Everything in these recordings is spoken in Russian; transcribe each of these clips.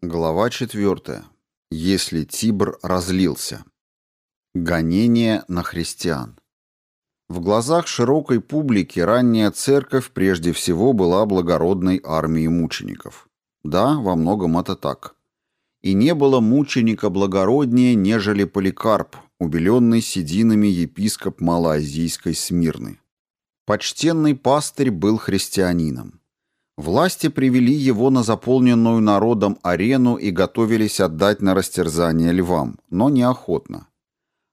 Глава 4. Если Тибр разлился. Гонение на христиан. В глазах широкой публики ранняя церковь прежде всего была благородной армией мучеников. Да, во многом это так. И не было мученика благороднее, нежели Поликарп, убеленный сединами епископ Малоазийской Смирны. Почтенный пастырь был христианином. Власти привели его на заполненную народом арену и готовились отдать на растерзание львам, но неохотно.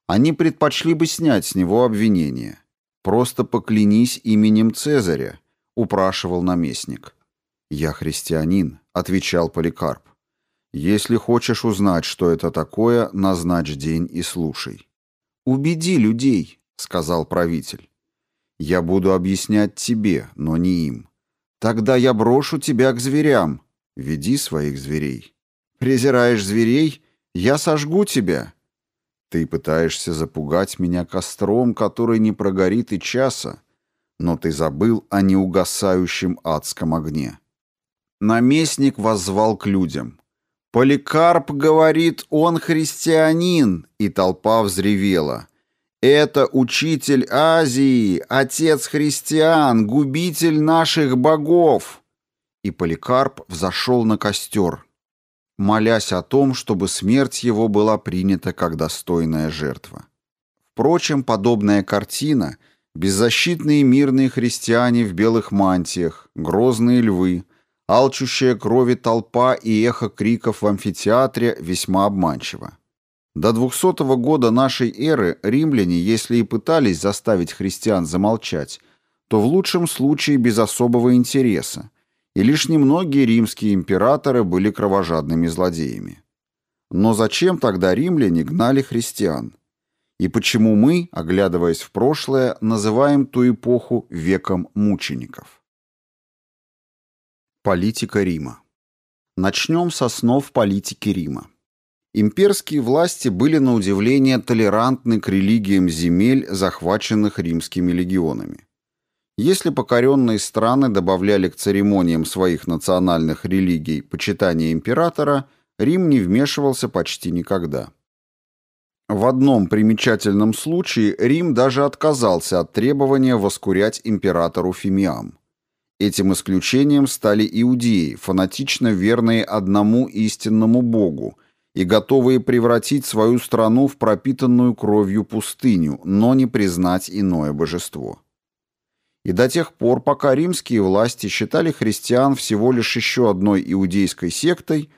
Они предпочли бы снять с него обвинение. «Просто поклянись именем Цезаря», — упрашивал наместник. «Я христианин», — отвечал Поликарп. «Если хочешь узнать, что это такое, назначь день и слушай». «Убеди людей», — сказал правитель. «Я буду объяснять тебе, но не им». Тогда я брошу тебя к зверям. Веди своих зверей. Презираешь зверей? Я сожгу тебя. Ты пытаешься запугать меня костром, который не прогорит и часа, но ты забыл о неугасающем адском огне. Наместник воззвал к людям. Поликарп говорит, он христианин, и толпа взревела. Это учитель Азии, отец христиан, губитель наших богов. И Поликарп взошел на костер, молясь о том, чтобы смерть его была принята как достойная жертва. Впрочем, подобная картина, беззащитные мирные христиане в белых мантиях, грозные львы, алчущая крови толпа и эхо криков в амфитеатре весьма обманчиво. До 200 года нашей эры римляне, если и пытались заставить христиан замолчать, то в лучшем случае без особого интереса, и лишь немногие римские императоры были кровожадными злодеями. Но зачем тогда римляне гнали христиан? И почему мы, оглядываясь в прошлое, называем ту эпоху веком мучеников? Политика Рима. Начнем с основ политики Рима. Имперские власти были на удивление толерантны к религиям земель, захваченных римскими легионами. Если покоренные страны добавляли к церемониям своих национальных религий почитание императора, Рим не вмешивался почти никогда. В одном примечательном случае Рим даже отказался от требования воскурять императору фимиам. Этим исключением стали иудеи, фанатично верные одному истинному богу, и готовые превратить свою страну в пропитанную кровью пустыню, но не признать иное божество. И до тех пор, пока римские власти считали христиан всего лишь еще одной иудейской сектой,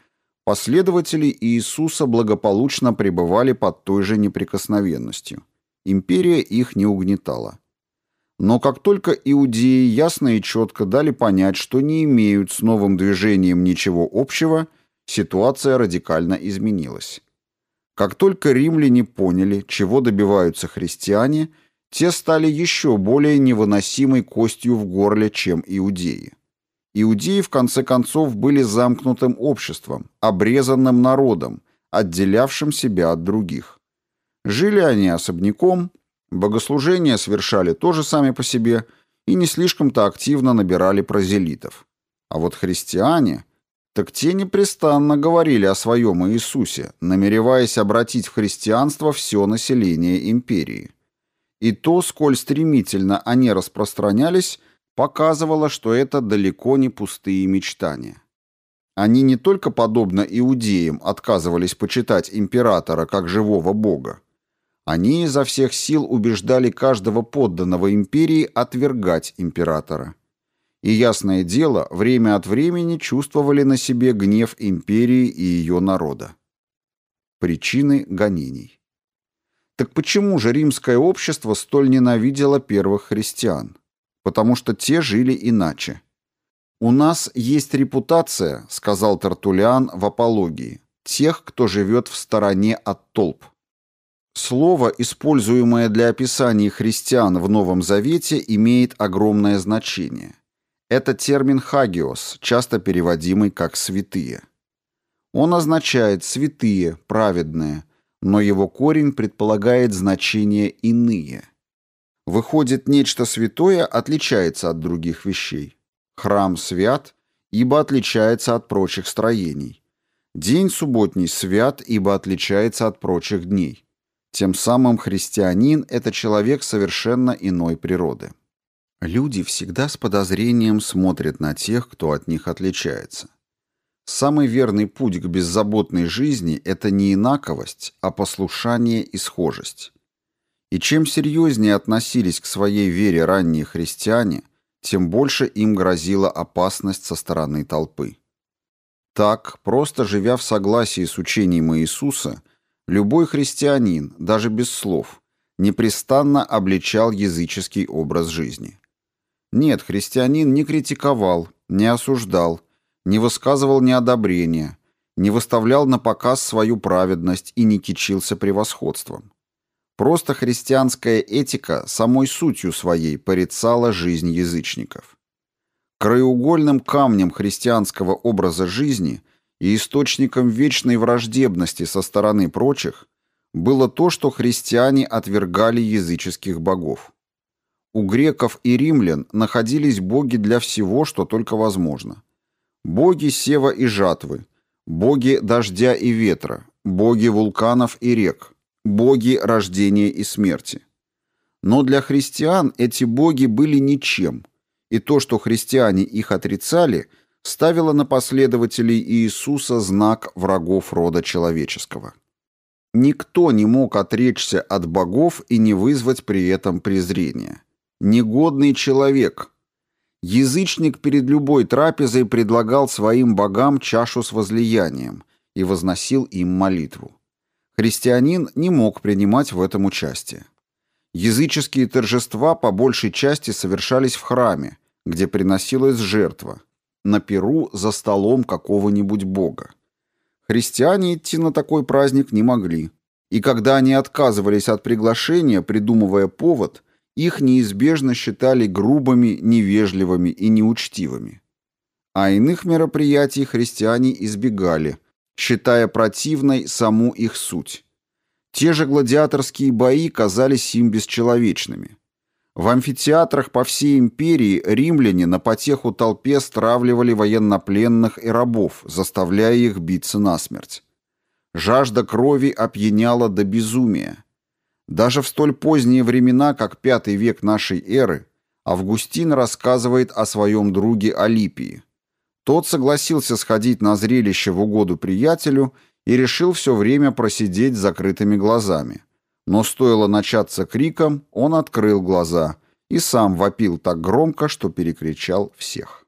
последователи Иисуса благополучно пребывали под той же неприкосновенностью. Империя их не угнетала. Но как только иудеи ясно и четко дали понять, что не имеют с новым движением ничего общего – ситуация радикально изменилась. Как только римляне поняли, чего добиваются христиане, те стали еще более невыносимой костью в горле, чем иудеи. Иудеи, в конце концов, были замкнутым обществом, обрезанным народом, отделявшим себя от других. Жили они особняком, богослужения совершали тоже сами по себе и не слишком-то активно набирали прозелитов. А вот христиане, так те непрестанно говорили о своем Иисусе, намереваясь обратить в христианство все население империи. И то, сколь стремительно они распространялись, показывало, что это далеко не пустые мечтания. Они не только подобно иудеям отказывались почитать императора как живого бога, они изо всех сил убеждали каждого подданного империи отвергать императора и, ясное дело, время от времени чувствовали на себе гнев империи и ее народа. Причины гонений. Так почему же римское общество столь ненавидело первых христиан? Потому что те жили иначе. «У нас есть репутация», — сказал Тартулиан в апологии, «тех, кто живет в стороне от толп». Слово, используемое для описания христиан в Новом Завете, имеет огромное значение. Это термин «хагиос», часто переводимый как «святые». Он означает «святые», «праведные», но его корень предполагает значение «иные». Выходит, нечто святое отличается от других вещей. Храм свят, ибо отличается от прочих строений. День субботний свят, ибо отличается от прочих дней. Тем самым христианин – это человек совершенно иной природы. Люди всегда с подозрением смотрят на тех, кто от них отличается. Самый верный путь к беззаботной жизни – это не инаковость, а послушание и схожесть. И чем серьезнее относились к своей вере ранние христиане, тем больше им грозила опасность со стороны толпы. Так, просто живя в согласии с учением Иисуса, любой христианин, даже без слов, непрестанно обличал языческий образ жизни. Нет, христианин не критиковал, не осуждал, не высказывал неодобрения, не выставлял на показ свою праведность и не кичился превосходством. Просто христианская этика самой сутью своей порицала жизнь язычников. Краеугольным камнем христианского образа жизни и источником вечной враждебности со стороны прочих было то, что христиане отвергали языческих богов. У греков и римлян находились боги для всего, что только возможно. Боги сева и жатвы, боги дождя и ветра, боги вулканов и рек, боги рождения и смерти. Но для христиан эти боги были ничем, и то, что христиане их отрицали, ставило на последователей Иисуса знак врагов рода человеческого. Никто не мог отречься от богов и не вызвать при этом презрения. Негодный человек, Язычник перед любой трапезой предлагал своим богам чашу с возлиянием и возносил им молитву. Христианин не мог принимать в этом участие. Языческие торжества по большей части совершались в храме, где приносилась жертва, на перу за столом какого-нибудь бога. Христиане идти на такой праздник не могли, и когда они отказывались от приглашения, придумывая повод – их неизбежно считали грубыми, невежливыми и неучтивыми. А иных мероприятий христиане избегали, считая противной саму их суть. Те же гладиаторские бои казались им бесчеловечными. В амфитеатрах по всей империи римляне на потеху толпе стравливали военнопленных и рабов, заставляя их биться насмерть. Жажда крови опьяняла до безумия. Даже в столь поздние времена, как пятый век нашей эры, Августин рассказывает о своем друге Алипии. Тот согласился сходить на зрелище в угоду приятелю и решил все время просидеть с закрытыми глазами. Но стоило начаться криком, он открыл глаза и сам вопил так громко, что перекричал всех.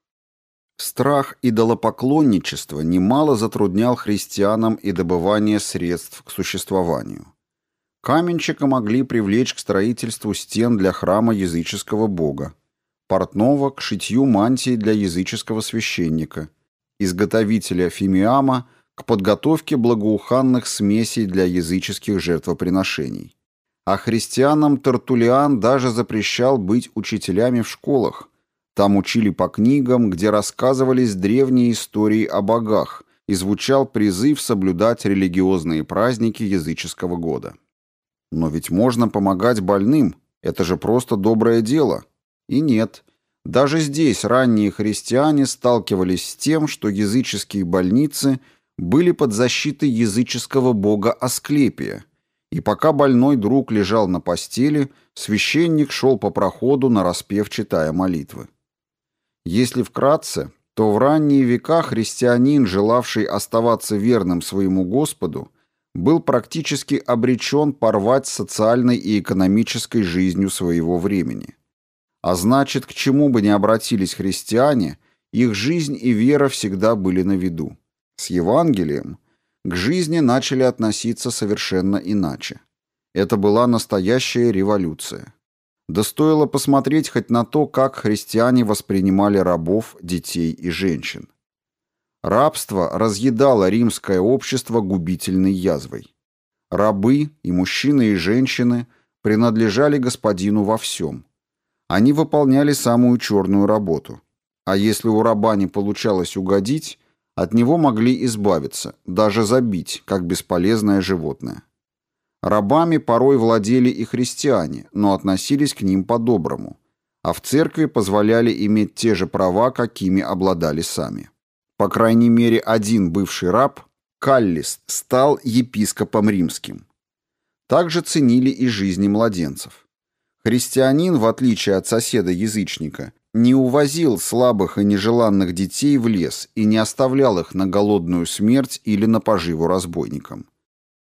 Страх идолопоклонничества немало затруднял христианам и добывание средств к существованию. Каменщика могли привлечь к строительству стен для храма языческого бога, портного к шитью мантии для языческого священника, изготовителя фимиама к подготовке благоуханных смесей для языческих жертвоприношений. А христианам Тартулиан даже запрещал быть учителями в школах. Там учили по книгам, где рассказывались древние истории о богах, и звучал призыв соблюдать религиозные праздники языческого года. Но ведь можно помогать больным, это же просто доброе дело. И нет. Даже здесь ранние христиане сталкивались с тем, что языческие больницы были под защитой языческого бога Асклепия. И пока больной друг лежал на постели, священник шел по проходу, нараспев читая молитвы. Если вкратце, то в ранние века христианин, желавший оставаться верным своему Господу, был практически обречен порвать социальной и экономической жизнью своего времени. А значит, к чему бы ни обратились христиане, их жизнь и вера всегда были на виду. С Евангелием к жизни начали относиться совершенно иначе. Это была настоящая революция. Да стоило посмотреть хоть на то, как христиане воспринимали рабов, детей и женщин. Рабство разъедало римское общество губительной язвой. Рабы, и мужчины, и женщины, принадлежали господину во всем. Они выполняли самую черную работу. А если у раба не получалось угодить, от него могли избавиться, даже забить, как бесполезное животное. Рабами порой владели и христиане, но относились к ним по-доброму, а в церкви позволяли иметь те же права, какими обладали сами. По крайней мере, один бывший раб Каллист стал епископом римским. Также ценили и жизни младенцев. Христианин, в отличие от соседа-язычника, не увозил слабых и нежеланных детей в лес и не оставлял их на голодную смерть или на поживу разбойникам.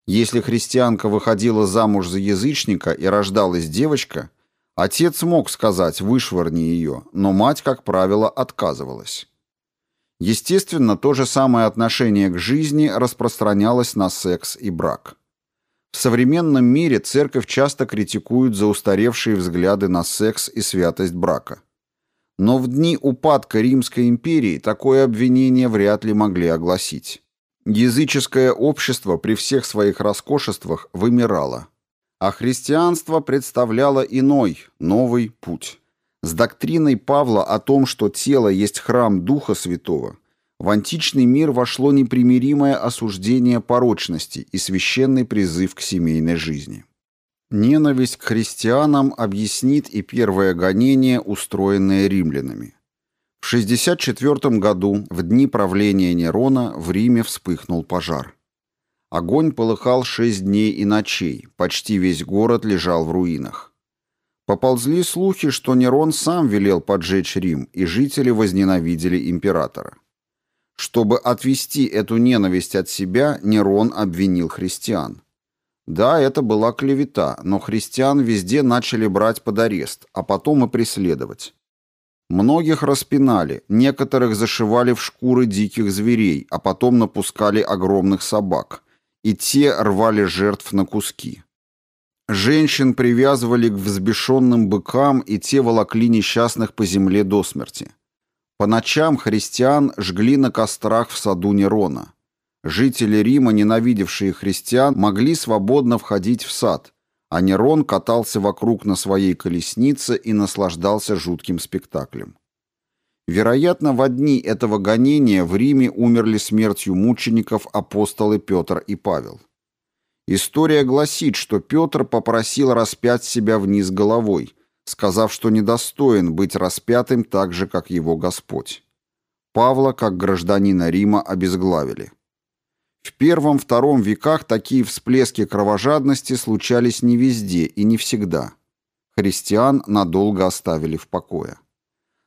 Если христианка выходила замуж за язычника и рождалась девочка, отец мог сказать «вышвырни ее», но мать, как правило, отказывалась. Естественно, то же самое отношение к жизни распространялось на секс и брак. В современном мире церковь часто критикует за устаревшие взгляды на секс и святость брака. Но в дни упадка Римской империи такое обвинение вряд ли могли огласить. Языческое общество при всех своих роскошествах вымирало, а христианство представляло иной, новый путь. С доктриной Павла о том, что тело есть храм Духа Святого, в античный мир вошло непримиримое осуждение порочности и священный призыв к семейной жизни. Ненависть к христианам объяснит и первое гонение, устроенное римлянами. В 64 году, в дни правления Нерона, в Риме вспыхнул пожар. Огонь полыхал шесть дней и ночей, почти весь город лежал в руинах. Поползли слухи, что Нерон сам велел поджечь Рим, и жители возненавидели императора. Чтобы отвести эту ненависть от себя, Нерон обвинил христиан. Да, это была клевета, но христиан везде начали брать под арест, а потом и преследовать. Многих распинали, некоторых зашивали в шкуры диких зверей, а потом напускали огромных собак, и те рвали жертв на куски. Женщин привязывали к взбешенным быкам, и те волокли несчастных по земле до смерти. По ночам христиан жгли на кострах в саду Нерона. Жители Рима, ненавидевшие христиан, могли свободно входить в сад, а Нерон катался вокруг на своей колеснице и наслаждался жутким спектаклем. Вероятно, в дни этого гонения в Риме умерли смертью мучеников апостолы Петр и Павел. История гласит, что Петр попросил распять себя вниз головой, сказав, что недостоин быть распятым так же, как его Господь. Павла, как гражданина Рима, обезглавили. В первом-втором веках такие всплески кровожадности случались не везде и не всегда. Христиан надолго оставили в покое.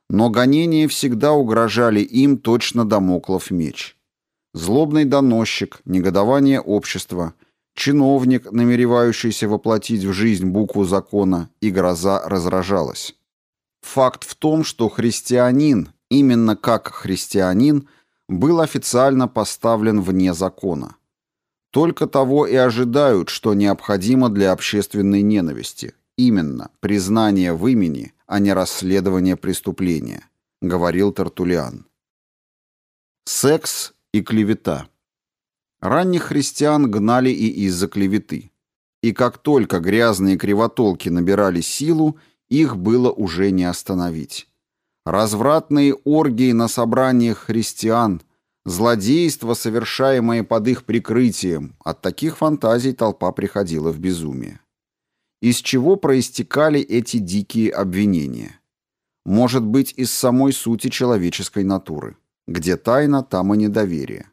Но гонения всегда угрожали им точно домоклов меч. Злобный доносчик, негодование общества, чиновник, намеревающийся воплотить в жизнь букву закона, и гроза разражалась. Факт в том, что христианин, именно как христианин, был официально поставлен вне закона. Только того и ожидают, что необходимо для общественной ненависти. Именно признание в имени, а не расследование преступления, говорил Тартулиан. Секс и клевета. Ранних христиан гнали и из-за клеветы. И как только грязные кривотолки набирали силу, их было уже не остановить. Развратные оргии на собраниях христиан, злодейства, совершаемые под их прикрытием, от таких фантазий толпа приходила в безумие. Из чего проистекали эти дикие обвинения? Может быть, из самой сути человеческой натуры. Где тайна, там и недоверие.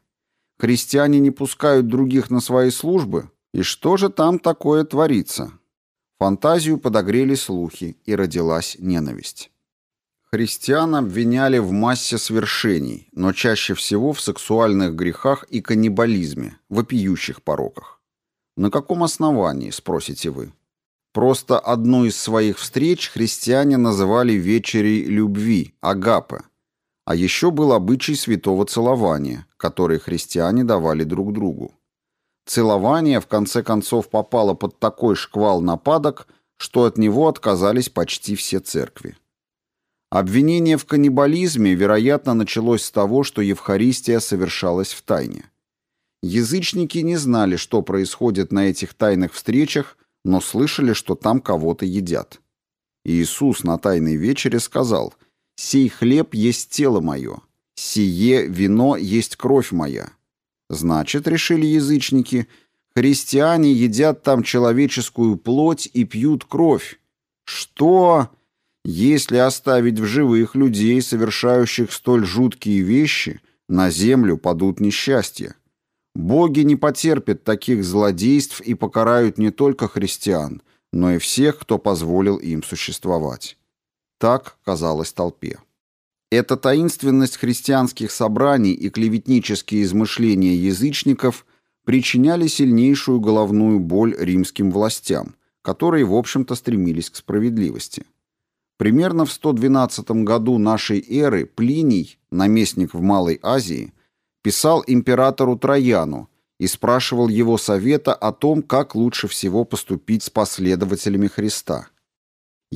Христиане не пускают других на свои службы? И что же там такое творится? Фантазию подогрели слухи, и родилась ненависть. Христиан обвиняли в массе свершений, но чаще всего в сексуальных грехах и каннибализме, вопиющих пороках. На каком основании, спросите вы? Просто одну из своих встреч христиане называли вечерей любви, агапе. А еще был обычай святого целования, который христиане давали друг другу. Целование в конце концов попало под такой шквал нападок, что от него отказались почти все церкви. Обвинение в каннибализме, вероятно, началось с того, что Евхаристия совершалась в тайне. Язычники не знали, что происходит на этих тайных встречах, но слышали, что там кого-то едят. Иисус на тайной вечере сказал «Сей хлеб есть тело мое, сие вино есть кровь моя». Значит, решили язычники, христиане едят там человеческую плоть и пьют кровь. Что? Если оставить в живых людей, совершающих столь жуткие вещи, на землю падут несчастья. Боги не потерпят таких злодейств и покарают не только христиан, но и всех, кто позволил им существовать. Так казалось толпе. Эта таинственность христианских собраний и клеветнические измышления язычников причиняли сильнейшую головную боль римским властям, которые, в общем-то, стремились к справедливости. Примерно в 112 году нашей эры Плиний, наместник в Малой Азии, писал императору Трояну и спрашивал его совета о том, как лучше всего поступить с последователями Христа –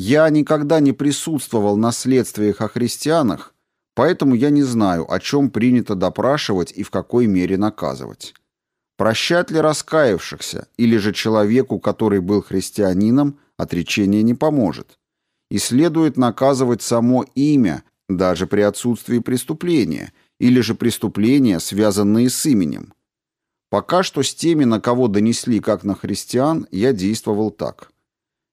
я никогда не присутствовал на следствиях о христианах, поэтому я не знаю, о чем принято допрашивать и в какой мере наказывать. Прощать ли раскаявшихся, или же человеку, который был христианином, отречение не поможет. И следует наказывать само имя, даже при отсутствии преступления, или же преступления, связанные с именем. Пока что с теми, на кого донесли как на христиан, я действовал так –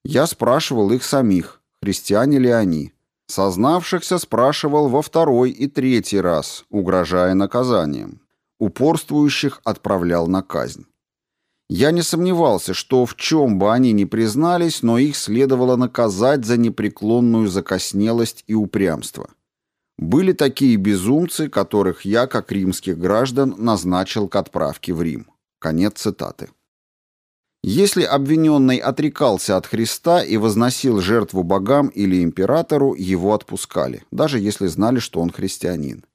я спрашивал их самих, христиане ли они. Сознавшихся спрашивал во второй и третий раз, угрожая наказанием. Упорствующих отправлял на казнь. Я не сомневался, что в чем бы они ни признались, но их следовало наказать за непреклонную закоснелость и упрямство. Были такие безумцы, которых я, как римских граждан, назначил к отправке в Рим. Конец цитаты. Если обвиненный отрекался от Христа и возносил жертву богам или императору, его отпускали, даже если знали, что он христианин.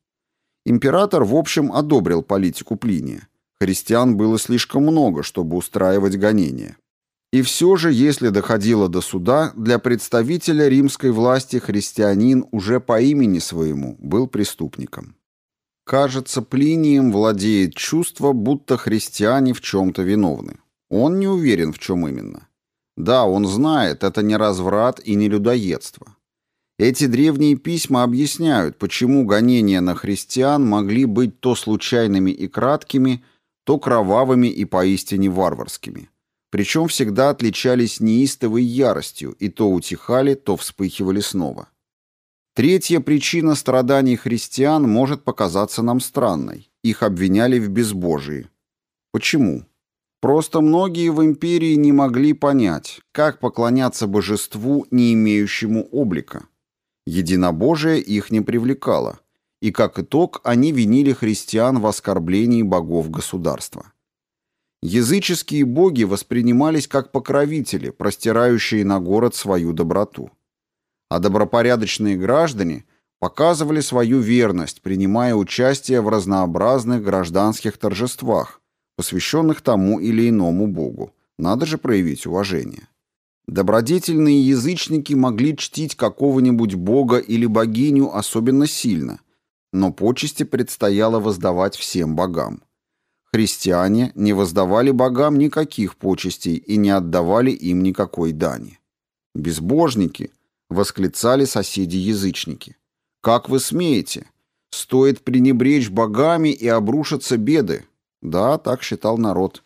Император, в общем, одобрил политику Плиния. Христиан было слишком много, чтобы устраивать гонения. И все же, если доходило до суда, для представителя римской власти христианин уже по имени своему был преступником. Кажется, Плинием владеет чувство, будто христиане в чем-то виновны. Он не уверен, в чем именно. Да, он знает, это не разврат и не людоедство. Эти древние письма объясняют, почему гонения на христиан могли быть то случайными и краткими, то кровавыми и поистине варварскими. Причем всегда отличались неистовой яростью и то утихали, то вспыхивали снова. Третья причина страданий христиан может показаться нам странной. Их обвиняли в безбожии. Почему? Просто многие в империи не могли понять, как поклоняться божеству, не имеющему облика. Единобожие их не привлекало, и как итог они винили христиан в оскорблении богов государства. Языческие боги воспринимались как покровители, простирающие на город свою доброту. А добропорядочные граждане показывали свою верность, принимая участие в разнообразных гражданских торжествах, посвященных тому или иному богу. Надо же проявить уважение. Добродетельные язычники могли чтить какого-нибудь бога или богиню особенно сильно, но почести предстояло воздавать всем богам. Христиане не воздавали богам никаких почестей и не отдавали им никакой дани. «Безбожники!» — восклицали соседи-язычники. «Как вы смеете? Стоит пренебречь богами и обрушатся беды. Да, так считал народ.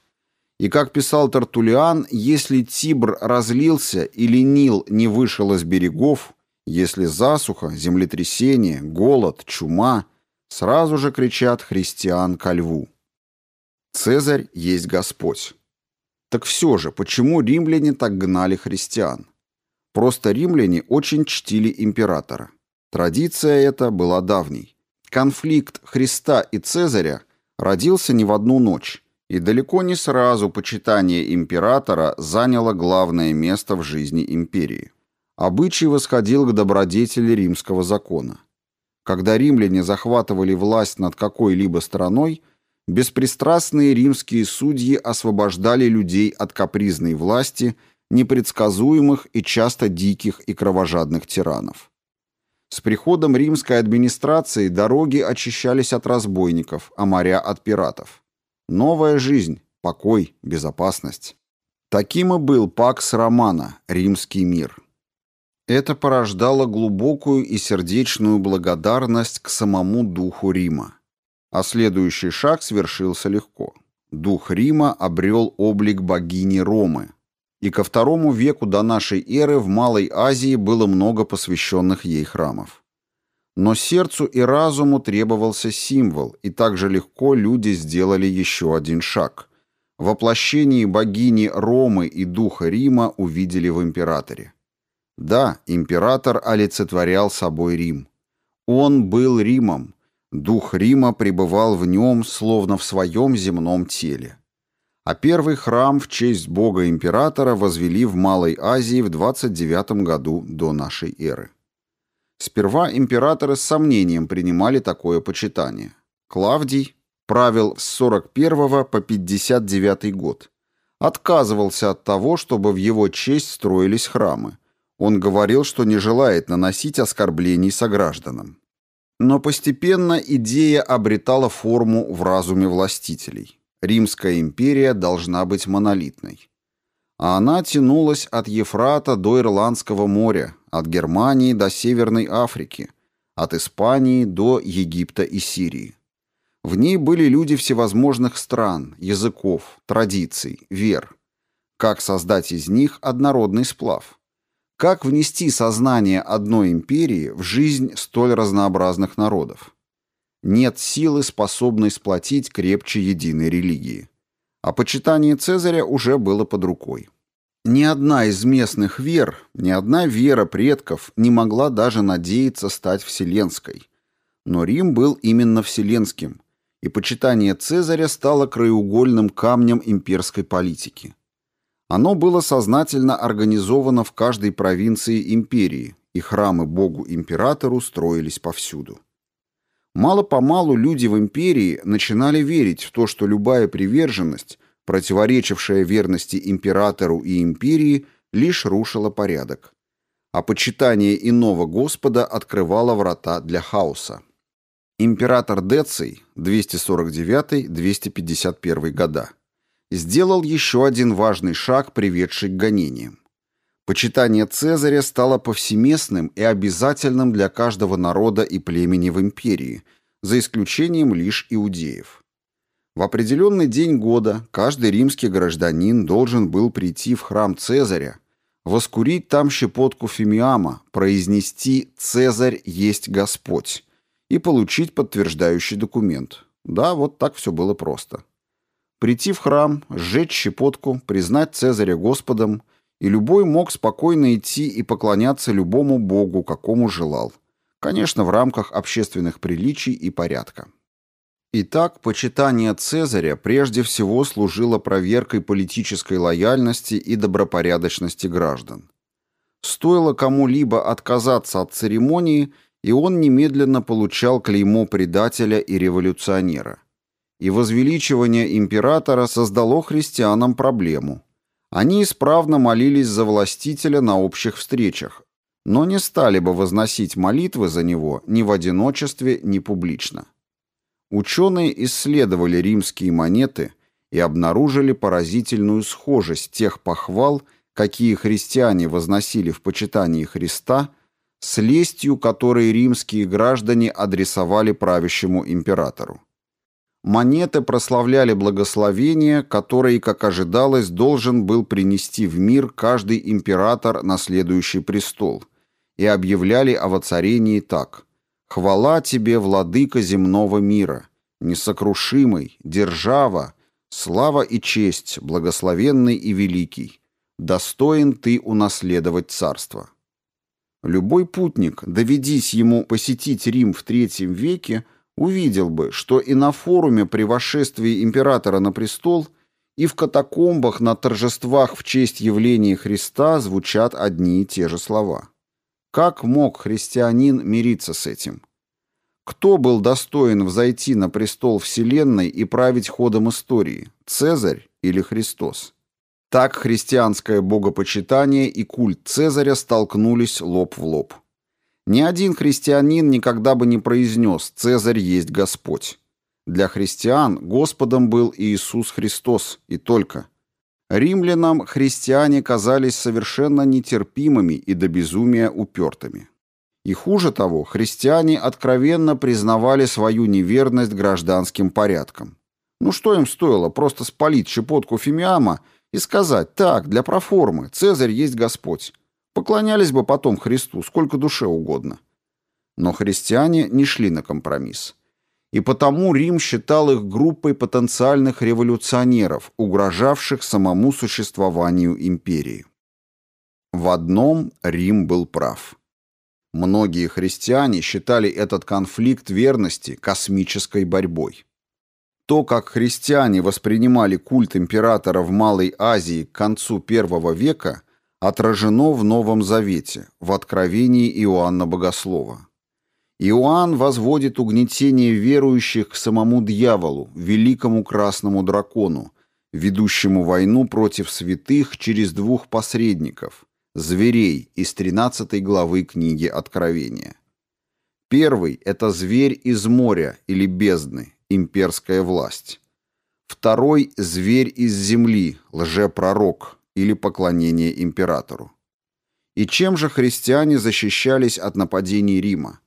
И как писал Тартулиан, если Тибр разлился или Нил не вышел из берегов, если засуха, землетрясение, голод, чума, сразу же кричат христиан ко льву. Цезарь есть Господь. Так все же, почему римляне так гнали христиан? Просто римляне очень чтили императора. Традиция эта была давней. Конфликт Христа и Цезаря – родился не в одну ночь, и далеко не сразу почитание императора заняло главное место в жизни империи. Обычай восходил к добродетели римского закона. Когда римляне захватывали власть над какой-либо страной, беспристрастные римские судьи освобождали людей от капризной власти, непредсказуемых и часто диких и кровожадных тиранов. С приходом римской администрации дороги очищались от разбойников, а моря от пиратов. Новая жизнь, покой, безопасность. Таким и был Пакс Романа, римский мир. Это порождало глубокую и сердечную благодарность к самому духу Рима. А следующий шаг свершился легко. Дух Рима обрел облик богини Ромы, и ко второму веку до нашей эры в Малой Азии было много посвященных ей храмов. Но сердцу и разуму требовался символ, и так же легко люди сделали еще один шаг. Воплощение богини Ромы и духа Рима увидели в императоре. Да, император олицетворял собой Рим. Он был Римом. Дух Рима пребывал в нем, словно в своем земном теле. А первый храм в честь бога-императора возвели в Малой Азии в 29 году до нашей эры. Сперва императоры с сомнением принимали такое почитание. Клавдий правил с 41 по 59 год. Отказывался от того, чтобы в его честь строились храмы. Он говорил, что не желает наносить оскорблений согражданам. Но постепенно идея обретала форму в разуме властителей. Римская империя должна быть монолитной. А она тянулась от Ефрата до Ирландского моря, от Германии до Северной Африки, от Испании до Египта и Сирии. В ней были люди всевозможных стран, языков, традиций, вер. Как создать из них однородный сплав? Как внести сознание одной империи в жизнь столь разнообразных народов? Нет силы, способной сплотить крепче единой религии. А почитание Цезаря уже было под рукой. Ни одна из местных вер, ни одна вера предков не могла даже надеяться стать вселенской. Но Рим был именно вселенским, и почитание Цезаря стало краеугольным камнем имперской политики. Оно было сознательно организовано в каждой провинции империи, и храмы богу-императору строились повсюду. Мало-помалу люди в империи начинали верить в то, что любая приверженность, противоречившая верности императору и империи, лишь рушила порядок. А почитание иного Господа открывало врата для хаоса. Император Деций, 249-251 года, сделал еще один важный шаг, приведший к гонениям. Почитание Цезаря стало повсеместным и обязательным для каждого народа и племени в империи, за исключением лишь иудеев. В определенный день года каждый римский гражданин должен был прийти в храм Цезаря, воскурить там щепотку фимиама, произнести «Цезарь есть Господь» и получить подтверждающий документ. Да, вот так все было просто. Прийти в храм, сжечь щепотку, признать Цезаря Господом – и любой мог спокойно идти и поклоняться любому богу, какому желал. Конечно, в рамках общественных приличий и порядка. Итак, почитание Цезаря прежде всего служило проверкой политической лояльности и добропорядочности граждан. Стоило кому-либо отказаться от церемонии, и он немедленно получал клеймо предателя и революционера. И возвеличивание императора создало христианам проблему – они исправно молились за властителя на общих встречах, но не стали бы возносить молитвы за него ни в одиночестве, ни публично. Ученые исследовали римские монеты и обнаружили поразительную схожесть тех похвал, какие христиане возносили в почитании Христа, с лестью, которые римские граждане адресовали правящему императору. Монеты прославляли благословение, которое, как ожидалось, должен был принести в мир каждый император, наследующий престол, и объявляли о воцарении так «Хвала тебе, владыка земного мира, несокрушимый, держава, слава и честь, благословенный и великий, достоин ты унаследовать царство». Любой путник, доведись ему посетить Рим в третьем веке, увидел бы, что и на форуме при восшествии императора на престол, и в катакомбах на торжествах в честь явления Христа звучат одни и те же слова. Как мог христианин мириться с этим? Кто был достоин взойти на престол Вселенной и править ходом истории, Цезарь или Христос? Так христианское богопочитание и культ Цезаря столкнулись лоб в лоб. Ни один христианин никогда бы не произнес «Цезарь есть Господь». Для христиан Господом был Иисус Христос, и только. Римлянам христиане казались совершенно нетерпимыми и до безумия упертыми. И хуже того, христиане откровенно признавали свою неверность гражданским порядкам. Ну что им стоило просто спалить щепотку фимиама и сказать «Так, для проформы, Цезарь есть Господь». Поклонялись бы потом Христу сколько душе угодно. Но христиане не шли на компромисс. И потому Рим считал их группой потенциальных революционеров, угрожавших самому существованию империи. В одном Рим был прав. Многие христиане считали этот конфликт верности космической борьбой. То, как христиане воспринимали культ императора в Малой Азии к концу первого века, отражено в Новом Завете, в Откровении Иоанна Богослова. Иоанн возводит угнетение верующих к самому дьяволу, великому красному дракону, ведущему войну против святых через двух посредников, зверей из 13 главы книги Откровения. Первый – это зверь из моря или бездны, имперская власть. Второй – зверь из земли, лжепророк или поклонение императору. И чем же христиане защищались от нападений Рима?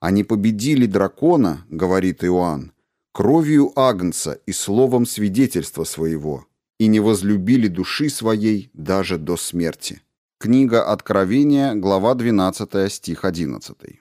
Они победили дракона, говорит Иоанн, кровью Агнца и словом свидетельства своего, и не возлюбили души своей даже до смерти. Книга Откровения, глава 12, стих 11.